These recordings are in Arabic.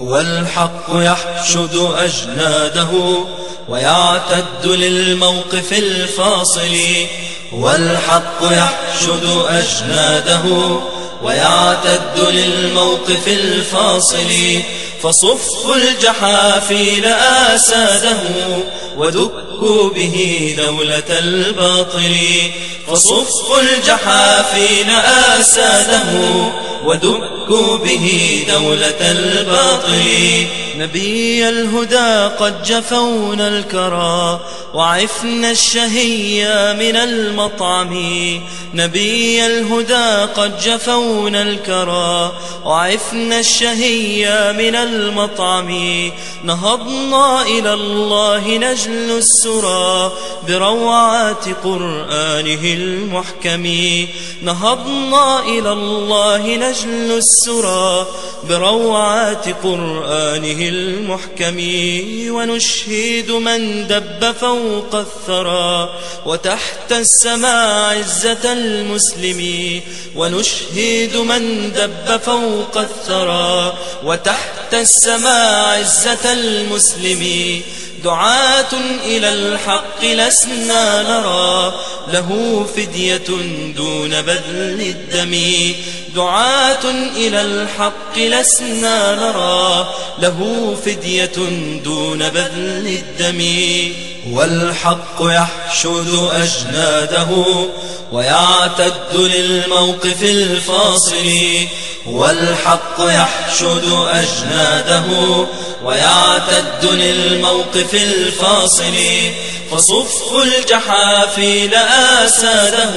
والحق يحشد أجناده ويعتد للموقف الفاصل. والحق يحشد أجناده ويعتد للموقف الفاصل. فصف الجحافل آساده ودكوا به دولة الباطل. فصف الجحافل آساده ودكوا به دولة الباطل. نبي الهدى قد جفونا الكرى. وعفنا الشهية من المطعم. نبي الهدى قد جفونا الكرى. وعفنا الشهية من المطعم. نهضنا إلى الله نجل السرى بروعات قرآنه المحكم. نهضنا إلى الله نجل السرى بروعات قرآنه المحكم. ونشهد من دب فوق الثرى وتحت السماء عزة المسلم ونشهد من دب فوق الثرى وتحت السماء عزة المسلم. دعاة إلى الحق لسنا نرى له فدية دون بذل الدم. دعاة إلى الحق لسنا نرى له فدية دون بذل الدم. والحق يحشد أجناده ويعتد للموقف الفاصل والحق يحشد أجناده ويعتد للموقف الفاصل فصف الجحافل آساده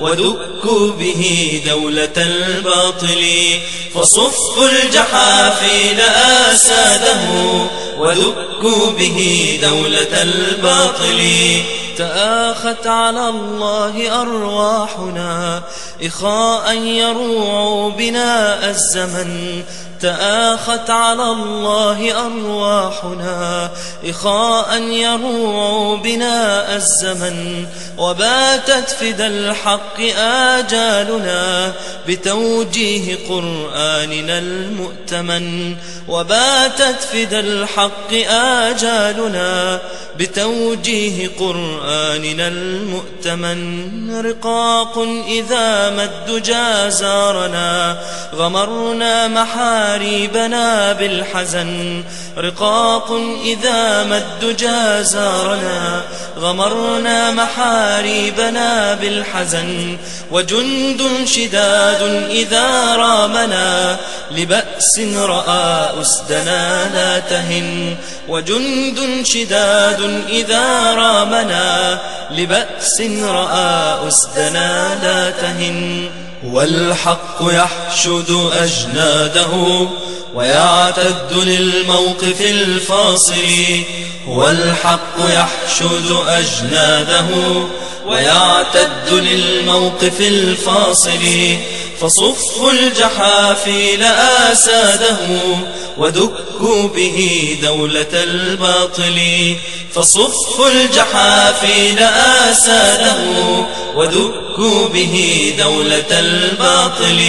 ودكوا به دولة الباطل. فصف الجحافل آساده ودكوا به دولة الباطل. تآخت على الله أرواحنا إخاء يروع بنا الزمن. تآخت على الله أرواحنا إخاء يروع بنا الزمن وباتت فدى الحق آجالنا بتوجيه قرآننا المؤتمن وباتت فدى الحق آجالنا بتوجيه قرآننا المؤتمن رقاق إذا ما الدجى زارنا غمرنا محاريبنا بالحزن رقاق إذا ما الدجى زارنا غمرنا محاريبنا بالحزن وجند شداد إذا رامنا لبأس رأى أسدنا لا تهن وجند شداد إذا رامنا لبأس رأى أسدنا لا تهن والحق يحشد أجناده ويعتد للموقف الفاصل والحق يحشد أجناده ويعتد للموقف الفاصل فصف الجحافل آساده ودكوا به دولة الباطل. فصف الجحافل آساده ودكوا به دولة الباطل.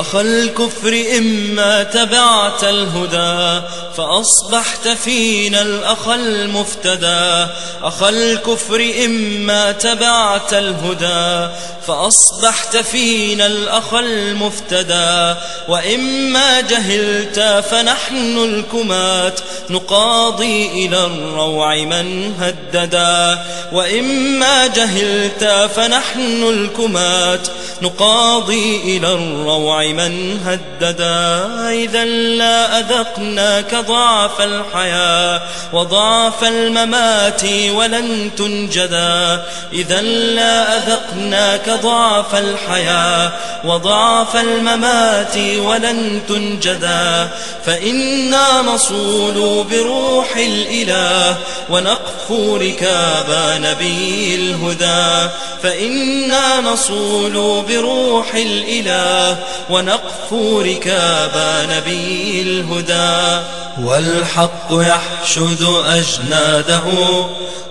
أخ الكفر إما تبعت الهدى فأصبحت فينا الأخ المفتدى. أخ الكفر إما تبعت الهدى فأصبحت فينا الأخ المفتدى. وإما جهلت فنحن الكمات نقاضي إلى الروع من هددا. وإما جهلت فنحن الكمات نقاضي إلى الروع من هددا إذا لا أذقناك ضعف الحياة وضعف الممات ولن تنجدا إذا لا أذقناك ضعف الحياة وضعف الممات ولن تنجدا فإنا نصول بروح الإله ونقفو ركاب نبي الهدى. فإنا نصول بروح الإله ونقفو ركاب نبي الهدى. والحق يحشد أجناده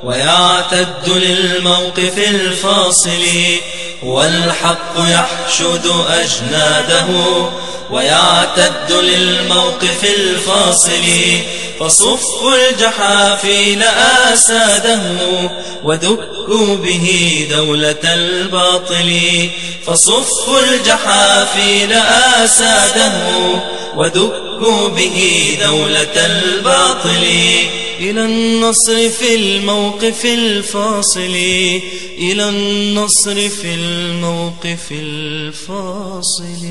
ويعتد للموقف الفاصل. والحق يحشد أجناده ويعتد للموقف الفاصل. فصفوا الجحافل آساده ودكوا به دولة الباطل. فصفوا الجحافل آساده ودكوا به دولة الباطل. إلى النصر في الموقف الفاصل. إلى النصر في الموقف الفاصل.